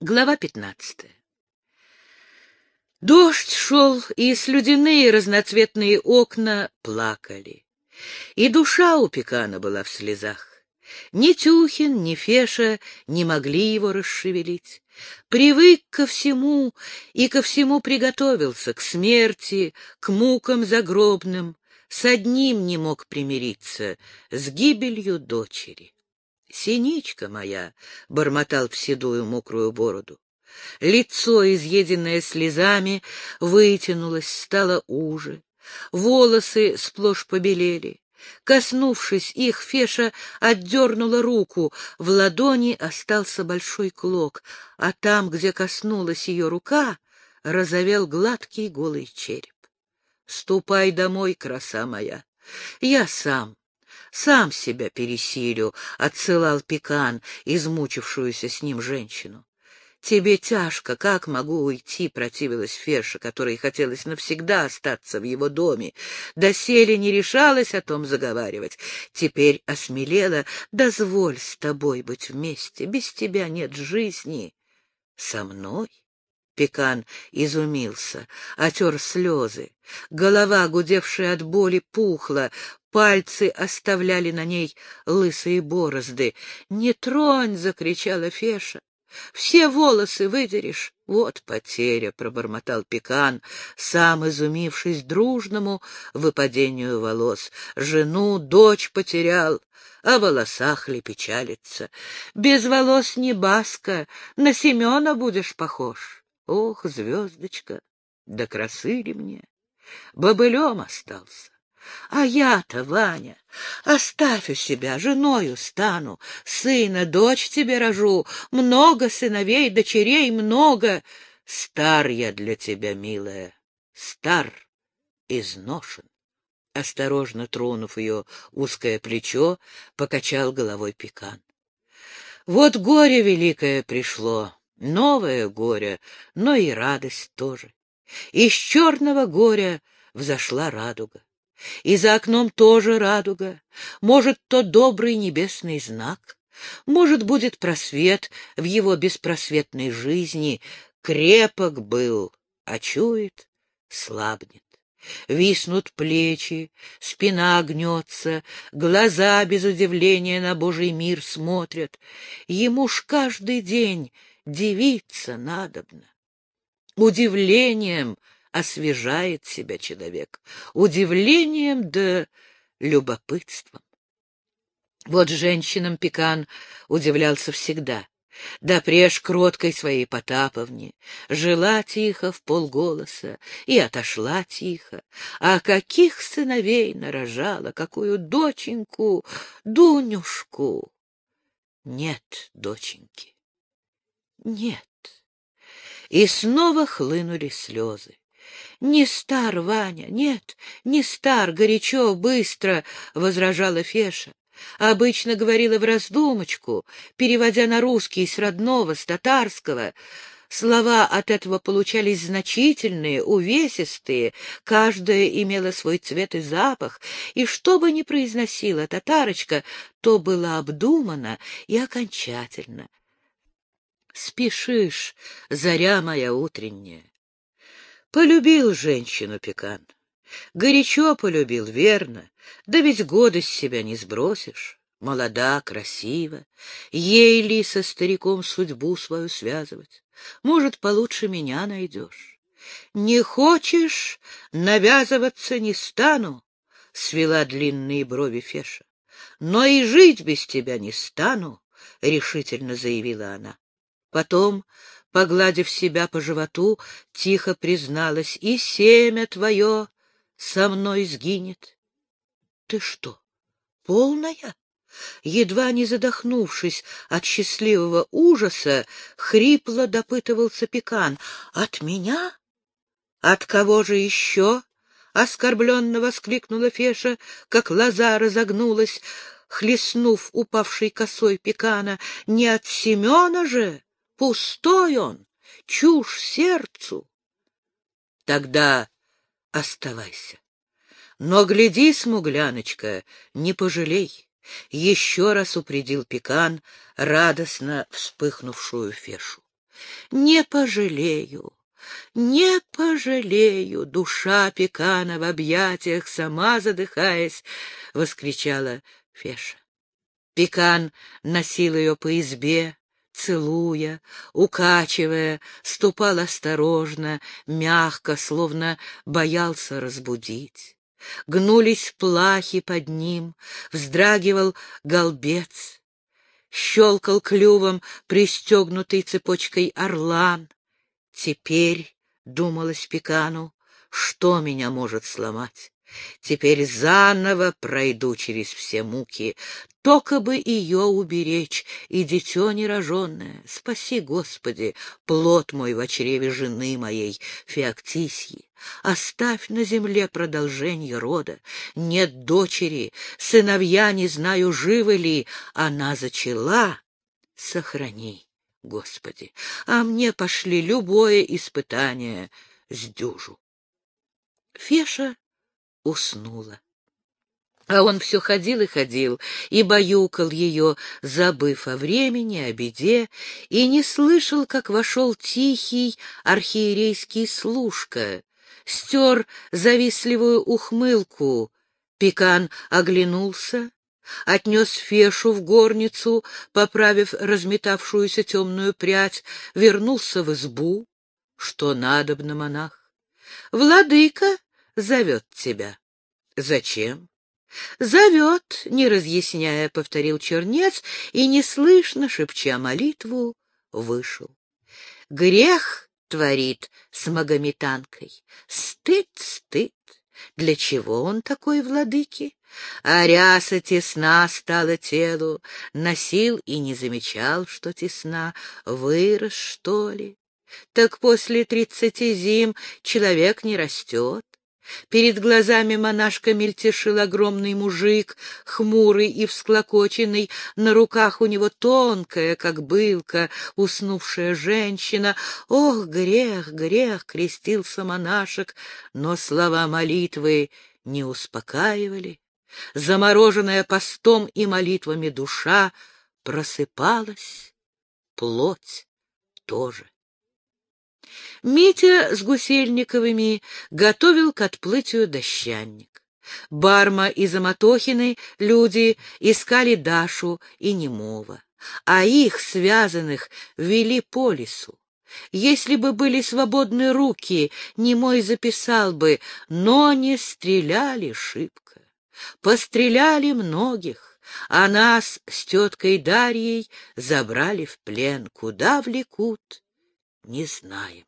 Глава пятнадцатая. Дождь шел, и слюдяные разноцветные окна плакали. И душа у Пекана была в слезах. Ни Тюхин, ни Феша не могли его расшевелить. Привык ко всему и ко всему приготовился, к смерти, к мукам загробным. С одним не мог примириться — с гибелью дочери. Синичка моя, — бормотал в седую мокрую бороду. Лицо, изъеденное слезами, вытянулось, стало уже. Волосы сплошь побелели. Коснувшись их, Феша отдернула руку. В ладони остался большой клок, а там, где коснулась ее рука, разовел гладкий голый череп. «Ступай домой, краса моя. Я сам, сам себя пересилю, — отсылал Пекан, измучившуюся с ним женщину. «Тебе тяжко, как могу уйти?» — противилась Ферша, которой хотелось навсегда остаться в его доме. Доселе не решалась о том заговаривать. Теперь осмелела. «Дозволь с тобой быть вместе. Без тебя нет жизни». «Со мной?» Пекан изумился, отер слезы. Голова, гудевшая от боли, пухла, Пальцы оставляли на ней лысые борозды. «Не тронь!» — закричала Феша. «Все волосы выдерешь!» «Вот потеря!» — пробормотал Пекан, сам изумившись дружному выпадению волос. «Жену, дочь потерял, о волосах ли печалится? Без волос не баска, на Семена будешь похож. Ох, звездочка, да красы ли мне? Бобылем остался. А я-то, Ваня, оставь у себя, женою стану, сына, дочь тебе рожу, много сыновей, дочерей много. Стар я для тебя, милая, стар, изношен. Осторожно тронув ее узкое плечо, покачал головой пекан. Вот горе великое пришло, новое горе, но и радость тоже. Из черного горя взошла радуга. И за окном тоже радуга. Может, то добрый небесный знак. Может, будет просвет в его беспросветной жизни. Крепок был, а чует, слабнет. Виснут плечи, спина гнется, глаза без удивления на Божий мир смотрят. Ему ж каждый день дивиться надобно. Удивлением освежает себя человек удивлением да любопытством. Вот женщинам Пекан удивлялся всегда. Да преж кроткой своей Потаповне, жила тихо в полголоса и отошла тихо. А каких сыновей нарожала, какую доченьку, Дунюшку! Нет, доченьки, нет. И снова хлынули слезы. Не стар, Ваня, нет, не стар, горячо, быстро, — возражала Феша. Обычно говорила в раздумочку, переводя на русский с родного, с татарского. Слова от этого получались значительные, увесистые, каждая имела свой цвет и запах, и что бы ни произносила татарочка, то было обдумано и окончательно. Спешишь, заря моя утренняя, Полюбил женщину Пекан. Горячо полюбил, верно, да ведь годы с себя не сбросишь. Молода, красива, ей ли со стариком судьбу свою связывать? Может, получше меня найдешь. Не хочешь, навязываться не стану, — свела длинные брови Феша. Но и жить без тебя не стану, — решительно заявила она. Потом погладив себя по животу, тихо призналась, и семя твое со мной сгинет. Ты что, полная? Едва не задохнувшись от счастливого ужаса, хрипло допытывался Пекан. От меня? От кого же еще? Оскорбленно воскликнула Феша, как лоза разогнулась, хлестнув упавшей косой Пекана. Не от Семена же? Пустой он, чушь сердцу. Тогда оставайся. Но гляди, смугляночка, не пожалей. Еще раз упредил Пекан радостно вспыхнувшую фешу. не пожалею, не пожалею, душа пекана в объятиях, сама задыхаясь, — воскричала Феша. Пекан носил ее по избе, целуя, укачивая, ступал осторожно, мягко, словно боялся разбудить. Гнулись плахи под ним, вздрагивал голбец, щелкал клювом пристегнутый цепочкой орлан. Теперь, — думалось Пекану, — что меня может сломать? Теперь заново пройду через все муки, только бы ее уберечь, и дитё нероженное. Спаси, Господи, плод мой в чреве жены моей, Феоктисьи. Оставь на земле продолжение рода. Нет дочери, сыновья не знаю, живы ли. Она зачала. Сохрани, Господи, а мне пошли любое испытание с дюжу. Феша уснула. А он все ходил и ходил, и баюкал ее, забыв о времени, о беде, и не слышал, как вошел тихий архиерейский служка, стер завистливую ухмылку. Пекан оглянулся, отнес Фешу в горницу, поправив разметавшуюся темную прядь, вернулся в избу. Что надобно, монах? Владыка зовет тебя. Зачем? Зовет, не разъясняя, повторил чернец и, неслышно, шепча молитву, вышел. Грех творит с магометанкой. Стыд, стыд. Для чего он такой, владыки? А ряса тесна стала телу, носил и не замечал, что тесна, вырос, что ли? Так после тридцати зим человек не растет. Перед глазами монашка мельтешил огромный мужик, хмурый и всклокоченный, на руках у него тонкая, как былка, уснувшая женщина. Ох, грех, грех, крестился монашек, но слова молитвы не успокаивали. Замороженная постом и молитвами душа просыпалась, плоть тоже. Митя с Гусельниковыми готовил к отплытию дощанник. Барма и Заматохины люди искали Дашу и Немова, а их, связанных, вели по лесу. Если бы были свободны руки, Немой записал бы, но не стреляли шибко. Постреляли многих, а нас с теткой Дарьей забрали в плен. Куда влекут, не знаем.